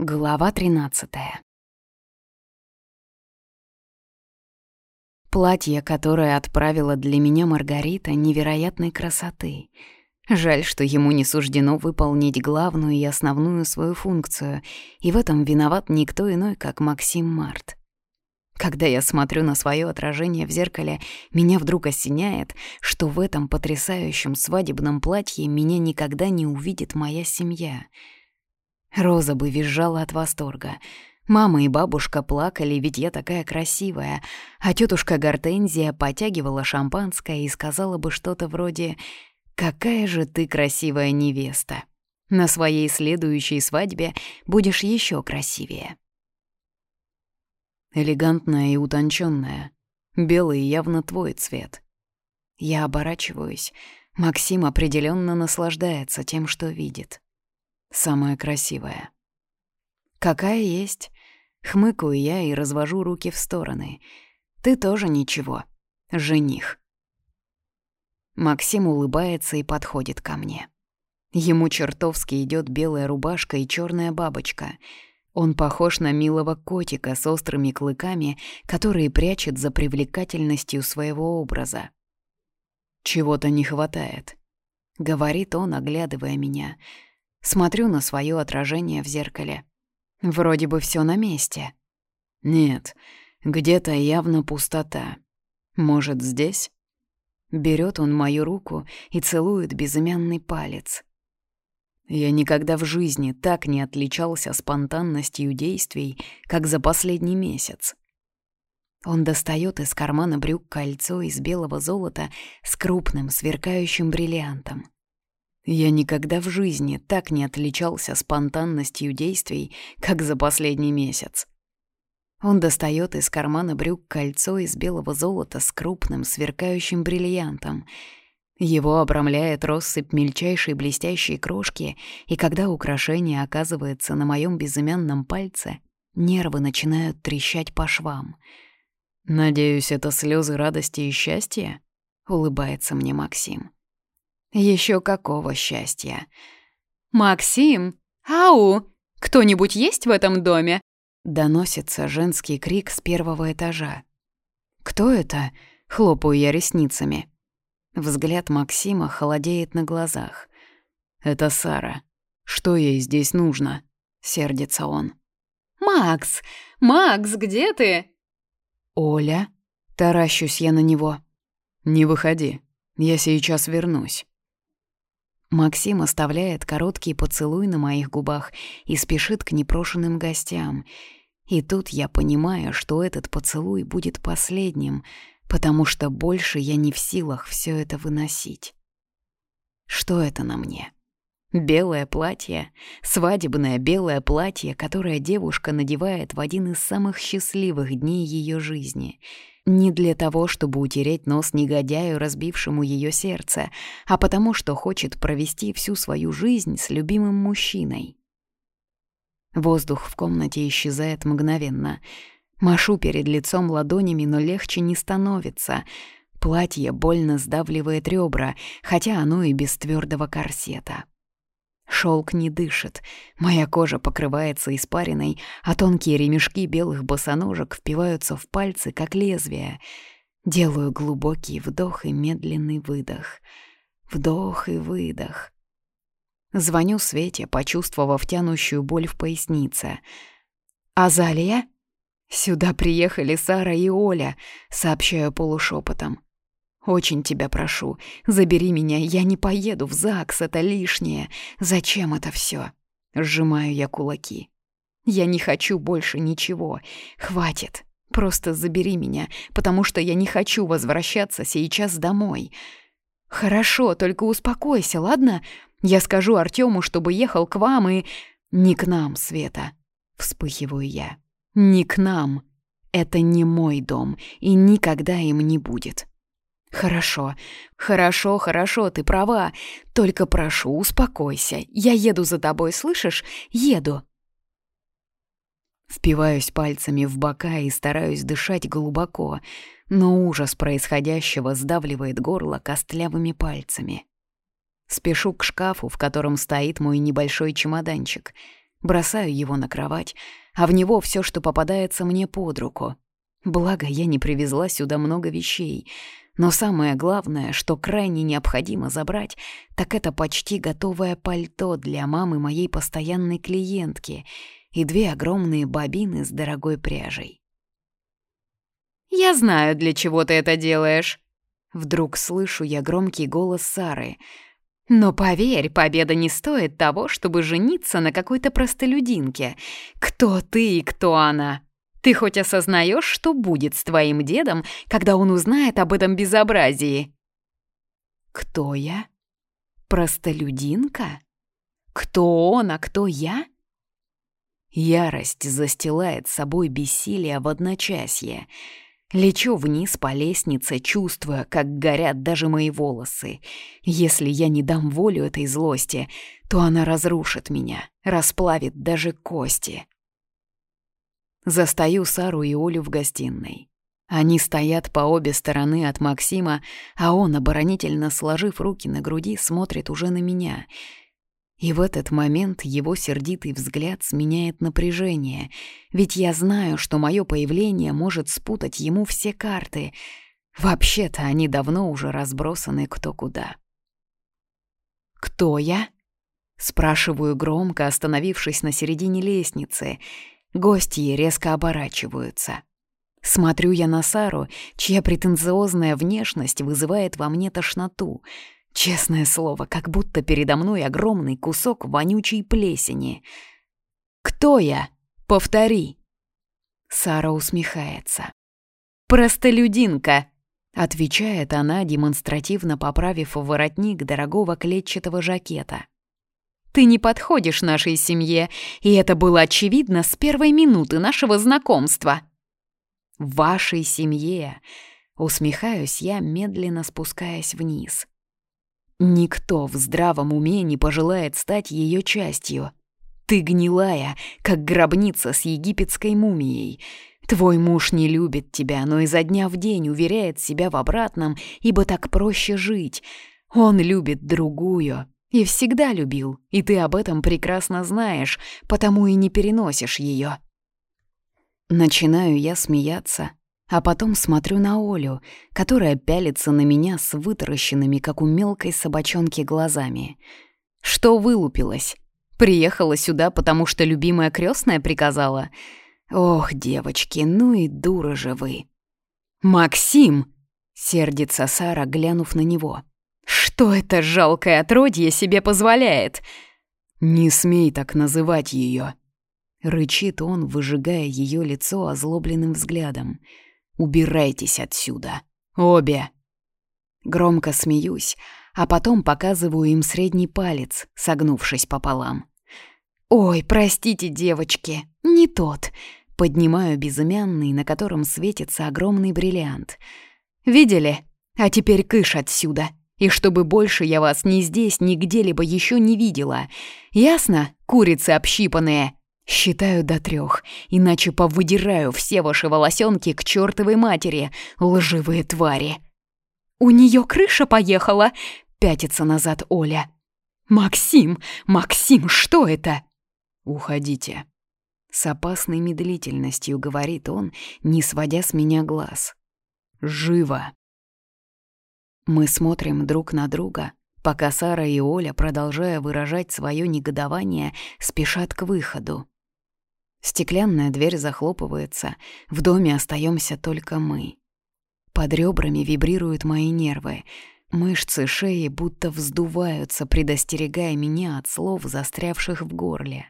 Глава 13 Платье, которое отправила для меня Маргарита, невероятной красоты. Жаль, что ему не суждено выполнить главную и основную свою функцию, и в этом виноват никто иной, как Максим Март. Когда я смотрю на свое отражение в зеркале, меня вдруг осеняет, что в этом потрясающем свадебном платье меня никогда не увидит моя семья — Роза бы визжала от восторга. Мама и бабушка плакали, ведь я такая красивая, а тетушка Гортензия потягивала шампанское и сказала бы что-то вроде «Какая же ты красивая невеста! На своей следующей свадьбе будешь еще красивее». Элегантная и утонченная, белый явно твой цвет. Я оборачиваюсь. Максим определенно наслаждается тем, что видит самая красивая. Какая есть. Хмыкаю я и развожу руки в стороны. Ты тоже ничего. Жених. Максим улыбается и подходит ко мне. Ему чертовски идет белая рубашка и черная бабочка. Он похож на милого котика с острыми клыками, которые прячет за привлекательностью своего образа. «Чего-то не хватает», — говорит он, оглядывая меня — Смотрю на свое отражение в зеркале. Вроде бы все на месте. Нет, где-то явно пустота. Может, здесь? Берет он мою руку и целует безымянный палец. Я никогда в жизни так не отличался спонтанностью действий, как за последний месяц. Он достает из кармана брюк кольцо из белого золота с крупным сверкающим бриллиантом. Я никогда в жизни так не отличался спонтанностью действий, как за последний месяц. Он достает из кармана брюк кольцо из белого золота с крупным сверкающим бриллиантом. Его обрамляет россыпь мельчайшей блестящей крошки, и когда украшение оказывается на моем безымянном пальце, нервы начинают трещать по швам. «Надеюсь, это слезы радости и счастья?» — улыбается мне Максим. Еще какого счастья. «Максим! Ау! Кто-нибудь есть в этом доме?» Доносится женский крик с первого этажа. «Кто это?» — хлопаю я ресницами. Взгляд Максима холодеет на глазах. «Это Сара. Что ей здесь нужно?» — сердится он. «Макс! Макс, где ты?» «Оля?» — таращусь я на него. «Не выходи. Я сейчас вернусь». Максим оставляет короткий поцелуй на моих губах и спешит к непрошенным гостям. И тут я понимаю, что этот поцелуй будет последним, потому что больше я не в силах все это выносить. Что это на мне? Белое платье, свадебное белое платье, которое девушка надевает в один из самых счастливых дней ее жизни — не для того, чтобы утереть нос негодяю, разбившему ее сердце, а потому что хочет провести всю свою жизнь с любимым мужчиной. Воздух в комнате исчезает мгновенно. Машу перед лицом ладонями, но легче не становится. Платье больно сдавливает ребра, хотя оно и без твердого корсета. Шелк не дышит, моя кожа покрывается испариной, а тонкие ремешки белых босоножек впиваются в пальцы, как лезвие. Делаю глубокий вдох и медленный выдох. Вдох и выдох. Звоню Свете, почувствовав тянущую боль в пояснице. «Азалия?» «Сюда приехали Сара и Оля», — сообщаю полушепотом. Очень тебя прошу, забери меня, я не поеду в ЗАГС, это лишнее. Зачем это все? Сжимаю я кулаки. Я не хочу больше ничего. Хватит. Просто забери меня, потому что я не хочу возвращаться сейчас домой. Хорошо, только успокойся, ладно? Я скажу Артему, чтобы ехал к вам и... Не к нам, Света. Вспыхиваю я. Не к нам. Это не мой дом, и никогда им не будет. «Хорошо, хорошо, хорошо, ты права. Только прошу, успокойся. Я еду за тобой, слышишь? Еду». Впиваюсь пальцами в бока и стараюсь дышать глубоко, но ужас происходящего сдавливает горло костлявыми пальцами. Спешу к шкафу, в котором стоит мой небольшой чемоданчик. бросаю его на кровать, а в него все, что попадается мне под руку. Благо, я не привезла сюда много вещей. Но самое главное, что крайне необходимо забрать, так это почти готовое пальто для мамы моей постоянной клиентки и две огромные бобины с дорогой пряжей. «Я знаю, для чего ты это делаешь», Вдруг слышу я громкий голос Сары. «Но поверь, победа не стоит того, чтобы жениться на какой-то простолюдинке. Кто ты и кто она? Ты хоть осознаешь, что будет с твоим дедом, когда он узнает об этом безобразии?» «Кто я? Простолюдинка? Кто он, а кто я?» Ярость застилает собой бессилие в одночасье — Лечу вниз по лестнице, чувствуя, как горят даже мои волосы. Если я не дам волю этой злости, то она разрушит меня, расплавит даже кости. Застаю Сару и Олю в гостиной. Они стоят по обе стороны от Максима, а он, оборонительно сложив руки на груди, смотрит уже на меня — и в этот момент его сердитый взгляд сменяет напряжение, ведь я знаю, что мое появление может спутать ему все карты. Вообще-то они давно уже разбросаны кто куда. «Кто я?» — спрашиваю громко, остановившись на середине лестницы. Гости резко оборачиваются. Смотрю я на Сару, чья претенциозная внешность вызывает во мне тошноту — Честное слово, как будто передо мной огромный кусок вонючей плесени. «Кто я? Повтори!» Сара усмехается. «Простолюдинка!» — отвечает она, демонстративно поправив воротник дорогого клетчатого жакета. «Ты не подходишь нашей семье, и это было очевидно с первой минуты нашего знакомства». «Вашей семье!» — усмехаюсь я, медленно спускаясь вниз. Никто в здравом уме не пожелает стать ее частью. Ты гнилая, как гробница с египетской мумией. Твой муж не любит тебя, но изо дня в день уверяет себя в обратном, ибо так проще жить. Он любит другую. И всегда любил, и ты об этом прекрасно знаешь, потому и не переносишь ее. Начинаю я смеяться, а потом смотрю на Олю, которая пялится на меня с вытаращенными, как у мелкой собачонки, глазами. Что вылупилась? Приехала сюда, потому что любимая крестная приказала? Ох, девочки, ну и дура же вы. «Максим!» — сердится Сара, глянув на него. «Что это жалкое отродье себе позволяет?» «Не смей так называть ее!» Рычит он, выжигая ее лицо озлобленным взглядом. Убирайтесь отсюда. Обе!» Громко смеюсь, а потом показываю им средний палец, согнувшись пополам. «Ой, простите, девочки, не тот!» Поднимаю безымянный, на котором светится огромный бриллиант. «Видели? А теперь кыш отсюда!» И чтобы больше я вас ни здесь, ни где-либо еще не видела. Ясно, курицы общипанные?» Считаю до трех, иначе повыдираю все ваши волосенки к чертовой матери, лживые твари. У нее крыша поехала, пятится назад Оля. Максим, Максим, что это? Уходите. С опасной медлительностью говорит он, не сводя с меня глаз. Живо. Мы смотрим друг на друга, пока Сара и Оля, продолжая выражать свое негодование, спешат к выходу. Стеклянная дверь захлопывается, в доме остаемся только мы. Под ребрами вибрируют мои нервы. Мышцы шеи будто вздуваются, предостерегая меня от слов, застрявших в горле.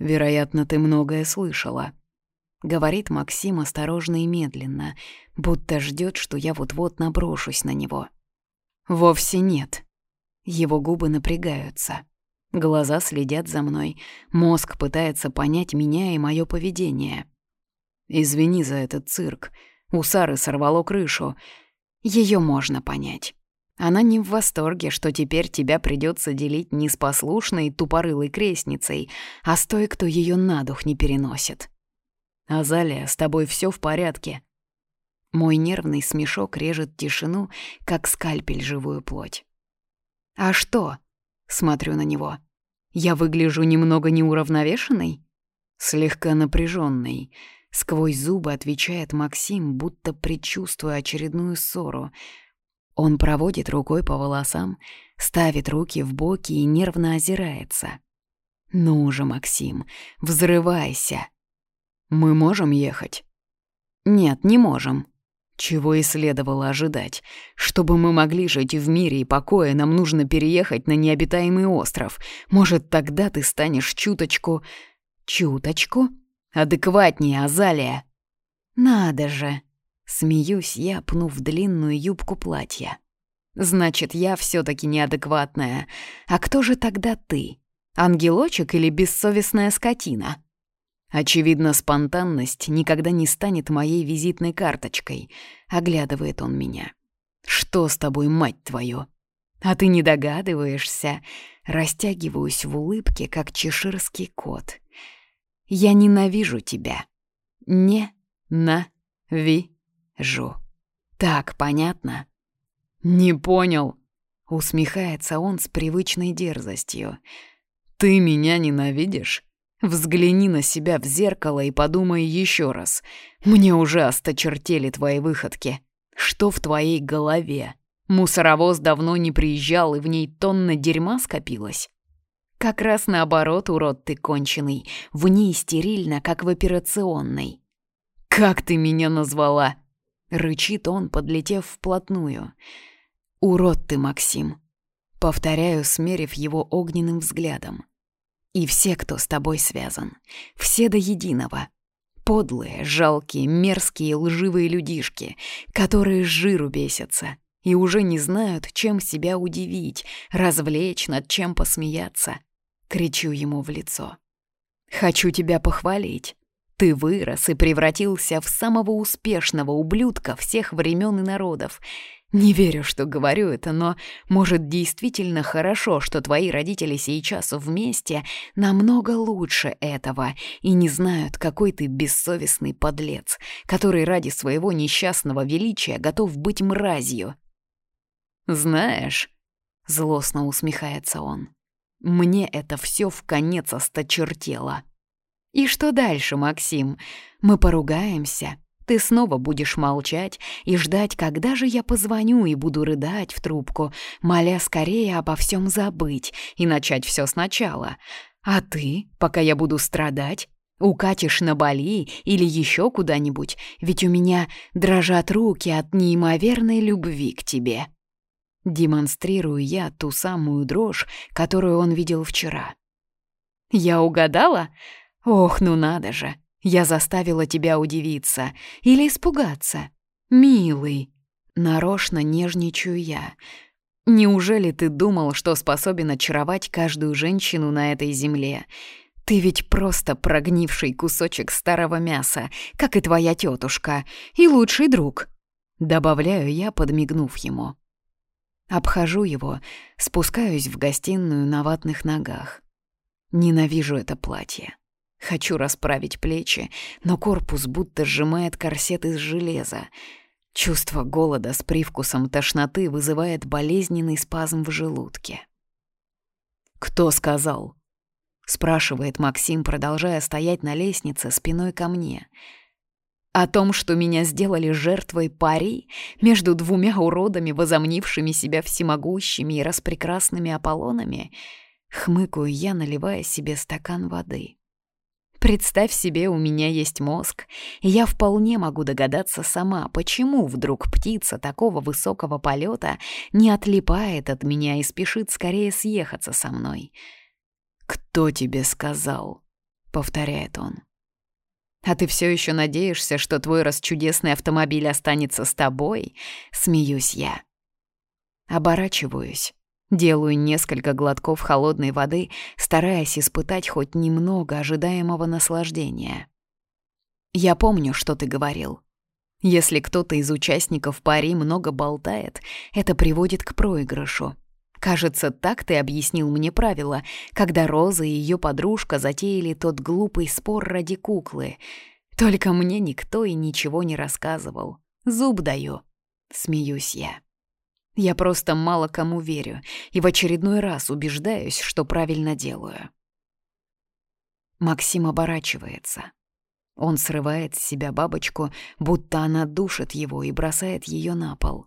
«Вероятно, ты многое слышала», — говорит Максим осторожно и медленно, будто ждет, что я вот-вот наброшусь на него. «Вовсе нет». Его губы напрягаются. Глаза следят за мной, мозг пытается понять меня и мое поведение. «Извини за этот цирк. У Сары сорвало крышу. Ее можно понять. Она не в восторге, что теперь тебя придется делить не с послушной тупорылой крестницей, а с той, кто ее на дух не переносит. Азалия, с тобой все в порядке?» Мой нервный смешок режет тишину, как скальпель живую плоть. «А что?» — смотрю на него. Я выгляжу немного неуравновешенной? Слегка напряженной. Сквозь зубы отвечает Максим, будто предчувствуя очередную ссору. Он проводит рукой по волосам, ставит руки в боки и нервно озирается. «Ну же, Максим, взрывайся!» «Мы можем ехать?» «Нет, не можем», чего и следовало ожидать. Чтобы мы могли жить в мире и покое, нам нужно переехать на необитаемый остров. Может, тогда ты станешь чуточку... Чуточку? Адекватнее, Азалия. Надо же. Смеюсь я, пнув длинную юбку платья. Значит, я все таки неадекватная. А кто же тогда ты? Ангелочек или бессовестная скотина? Очевидно, спонтанность никогда не станет моей визитной карточкой. Оглядывает он меня. «Что с тобой, мать твою?» «А ты не догадываешься?» Растягиваюсь в улыбке, как чеширский кот. «Я ненавижу тебя. Не-на-ви-жу. Так понятно?» «Не понял», — усмехается он с привычной дерзостью. «Ты меня ненавидишь?» Взгляни на себя в зеркало и подумай еще раз. Мне уже осточертели твои выходки. Что в твоей голове? Мусоровоз давно не приезжал, и в ней тонна дерьма скопилась? Как раз наоборот, урод ты конченый. В ней стерильно, как в операционной. «Как ты меня назвала?» Рычит он, подлетев вплотную. «Урод ты, Максим!» Повторяю, смерив его огненным взглядом. И все, кто с тобой связан. Все до единого. Подлые, жалкие, мерзкие, лживые людишки, которые жиру бесятся и уже не знают, чем себя удивить, развлечь, над чем посмеяться. Кричу ему в лицо. «Хочу тебя похвалить. Ты вырос и превратился в самого успешного ублюдка всех времен и народов. Не верю, что говорю это, но, может, действительно хорошо, что твои родители сейчас вместе намного лучше этого и не знают, какой ты бессовестный подлец, который ради своего несчастного величия готов быть мразью. «Знаешь», — злостно усмехается он, — «мне это все в конец осточертело». «И что дальше, Максим? Мы поругаемся?» Ты снова будешь молчать и ждать, когда же я позвоню и буду рыдать в трубку, моля скорее обо всем забыть и начать все сначала. А ты, пока я буду страдать, укатишь на Бали или еще куда-нибудь, ведь у меня дрожат руки от неимоверной любви к тебе. Демонстрирую я ту самую дрожь, которую он видел вчера. Я угадала? Ох, ну надо же! Я заставила тебя удивиться или испугаться. Милый, нарочно нежничаю я. Неужели ты думал, что способен очаровать каждую женщину на этой земле? Ты ведь просто прогнивший кусочек старого мяса, как и твоя тетушка, и лучший друг. Добавляю я, подмигнув ему. Обхожу его, спускаюсь в гостиную на ватных ногах. Ненавижу это платье. Хочу расправить плечи, но корпус будто сжимает корсет из железа. Чувство голода с привкусом тошноты вызывает болезненный спазм в желудке. «Кто сказал?» — спрашивает Максим, продолжая стоять на лестнице спиной ко мне. «О том, что меня сделали жертвой пари между двумя уродами, возомнившими себя всемогущими и распрекрасными Аполлонами?» Хмыкаю я, наливая себе стакан воды. Представь себе, у меня есть мозг, и я вполне могу догадаться сама, почему вдруг птица такого высокого полета не отлипает от меня и спешит скорее съехаться со мной. «Кто тебе сказал?» — повторяет он. «А ты все еще надеешься, что твой расчудесный автомобиль останется с тобой?» — смеюсь я. Оборачиваюсь. Делаю несколько глотков холодной воды, стараясь испытать хоть немного ожидаемого наслаждения. «Я помню, что ты говорил. Если кто-то из участников пари много болтает, это приводит к проигрышу. Кажется, так ты объяснил мне правила, когда Роза и ее подружка затеяли тот глупый спор ради куклы. Только мне никто и ничего не рассказывал. Зуб даю. Смеюсь я. Я просто мало кому верю и в очередной раз убеждаюсь, что правильно делаю. Максим оборачивается. Он срывает с себя бабочку, будто она душит его и бросает ее на пол.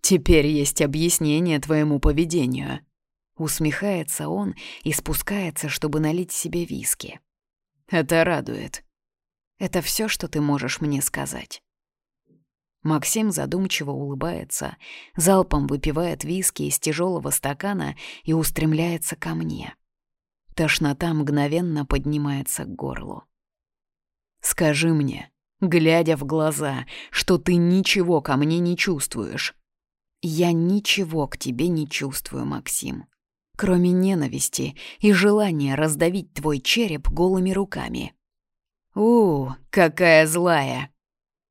«Теперь есть объяснение твоему поведению», Усмехается он и спускается, чтобы налить себе виски. Это радует. Это все, что ты можешь мне сказать. Максим задумчиво улыбается, залпом выпивает виски из тяжелого стакана и устремляется ко мне. Тошнота мгновенно поднимается к горлу. «Скажи мне, глядя в глаза, что ты ничего ко мне не чувствуешь». «Я ничего к тебе не чувствую, Максим кроме ненависти и желания раздавить твой череп голыми руками. «У, какая злая!»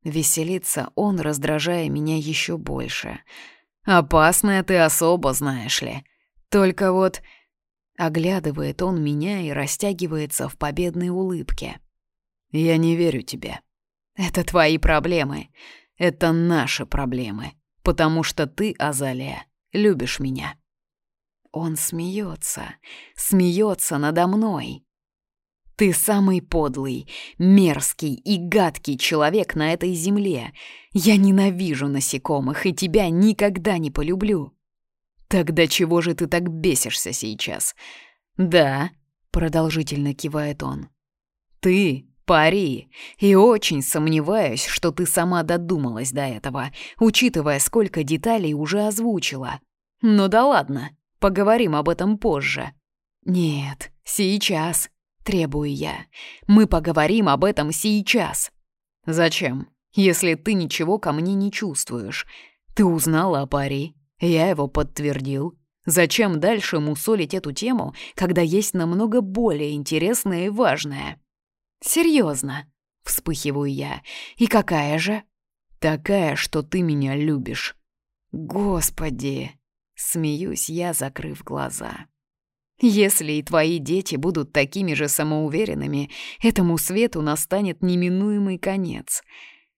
Веселится он, раздражая меня еще больше. «Опасная ты особо, знаешь ли. Только вот...» Оглядывает он меня и растягивается в победной улыбке. «Я не верю тебе. Это твои проблемы. Это наши проблемы. Потому что ты, Азалия, любишь меня». Он смеется, смеется надо мной. Ты самый подлый, мерзкий и гадкий человек на этой земле. Я ненавижу насекомых и тебя никогда не полюблю. Тогда чего же ты так бесишься сейчас? Да, продолжительно кивает он. Ты пари, и очень сомневаюсь, что ты сама додумалась до этого, учитывая, сколько деталей уже озвучила. Ну да ладно, Поговорим об этом позже. Нет, сейчас, требую я. Мы поговорим об этом сейчас. Зачем? Если ты ничего ко мне не чувствуешь. Ты узнала о пари, я его подтвердил. Зачем дальше мусолить эту тему, когда есть намного более интересное и важное? Серьезно, вспыхиваю я. И какая же? Такая, что ты меня любишь. Господи, Смеюсь я, закрыв глаза. Если и твои дети будут такими же самоуверенными, этому свету настанет неминуемый конец.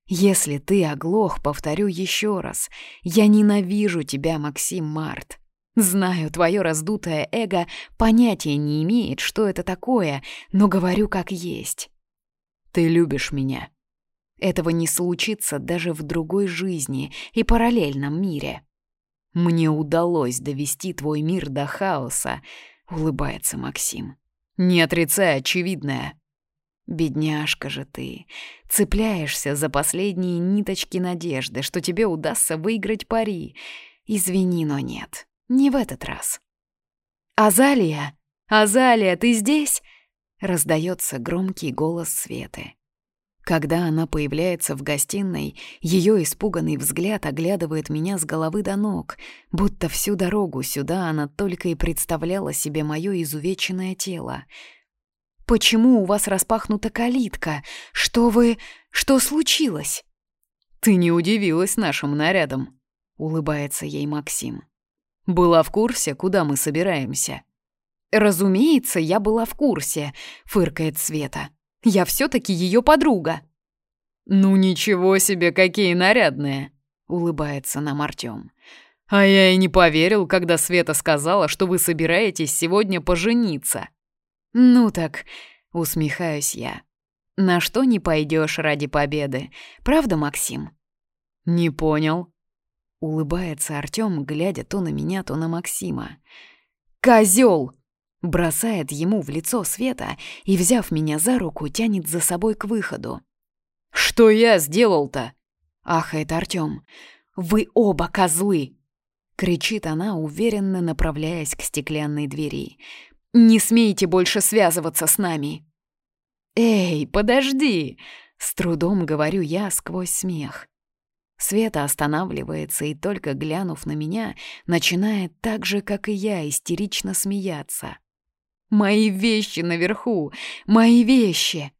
Если ты оглох, повторю еще раз, я ненавижу тебя, Максим Март. Знаю, твое раздутое эго понятия не имеет, что это такое, но говорю как есть. Ты любишь меня. Этого не случится даже в другой жизни и параллельном мире. «Мне удалось довести твой мир до хаоса», — улыбается Максим. «Не отрицай очевидное». «Бедняжка же ты, цепляешься за последние ниточки надежды, что тебе удастся выиграть пари. Извини, но нет, не в этот раз». «Азалия! Азалия, ты здесь?» — раздается громкий голос Светы. Когда она появляется в гостиной, ее испуганный взгляд оглядывает меня с головы до ног, будто всю дорогу сюда она только и представляла себе мое изувеченное тело. «Почему у вас распахнута калитка? Что вы... что случилось?» «Ты не удивилась нашим нарядом», — улыбается ей Максим. «Была в курсе, куда мы собираемся?» «Разумеется, я была в курсе», — фыркает Света. Я все-таки ее подруга». «Ну ничего себе, какие нарядные!» — улыбается нам Артем. «А я и не поверил, когда Света сказала, что вы собираетесь сегодня пожениться». «Ну так», — усмехаюсь я. «На что не пойдешь ради победы, правда, Максим?» «Не понял», — улыбается Артем, глядя то на меня, то на Максима. «Козёл!» Бросает ему в лицо Света и, взяв меня за руку, тянет за собой к выходу. «Что я сделал-то?» — ахает Артём. «Вы оба козлы!» — кричит она, уверенно направляясь к стеклянной двери. «Не смейте больше связываться с нами!» «Эй, подожди!» — с трудом говорю я сквозь смех. Света останавливается и, только глянув на меня, начинает так же, как и я, истерично смеяться. Мои вещи наверху! Мои вещи!»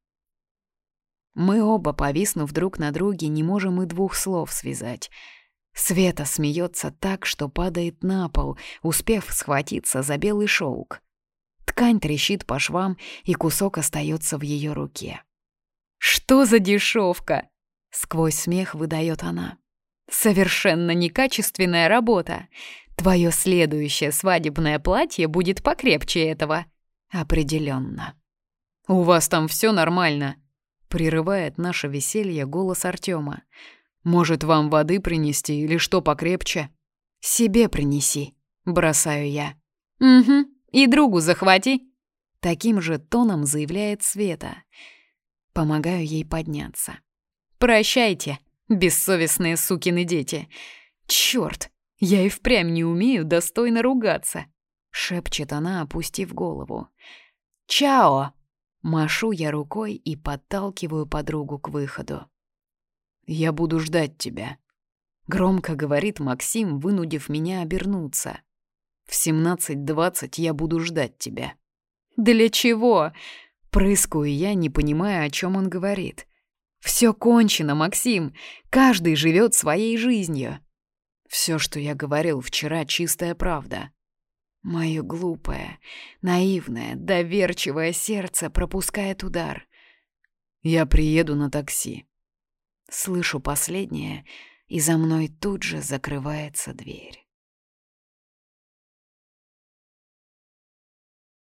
Мы оба, повиснув друг на друге, не можем и двух слов связать. Света смеется так, что падает на пол, успев схватиться за белый шелк. Ткань трещит по швам, и кусок остается в ее руке. «Что за дешевка?» — сквозь смех выдает она. Совершенно некачественная работа. Твое следующее свадебное платье будет покрепче этого. Определенно. У вас там все нормально. Прерывает наше веселье голос Артема. Может, вам воды принести или что покрепче? Себе принеси, бросаю я. Угу, и другу захвати. Таким же тоном заявляет Света. Помогаю ей подняться. Прощайте, бессовестные сукины дети. Чёрт, я и впрямь не умею достойно ругаться. Шепчет она, опустив голову. «Чао!» Машу я рукой и подталкиваю подругу к выходу. «Я буду ждать тебя», — громко говорит Максим, вынудив меня обернуться. «В 17.20 я буду ждать тебя». «Для чего?» — прыскаю я, не понимая, о чем он говорит. «Все кончено, Максим. Каждый живет своей жизнью». Все, что я говорил вчера, чистая правда. Мое глупое, наивное, доверчивое сердце пропускает удар. Я приеду на такси. Слышу последнее, и за мной тут же закрывается дверь.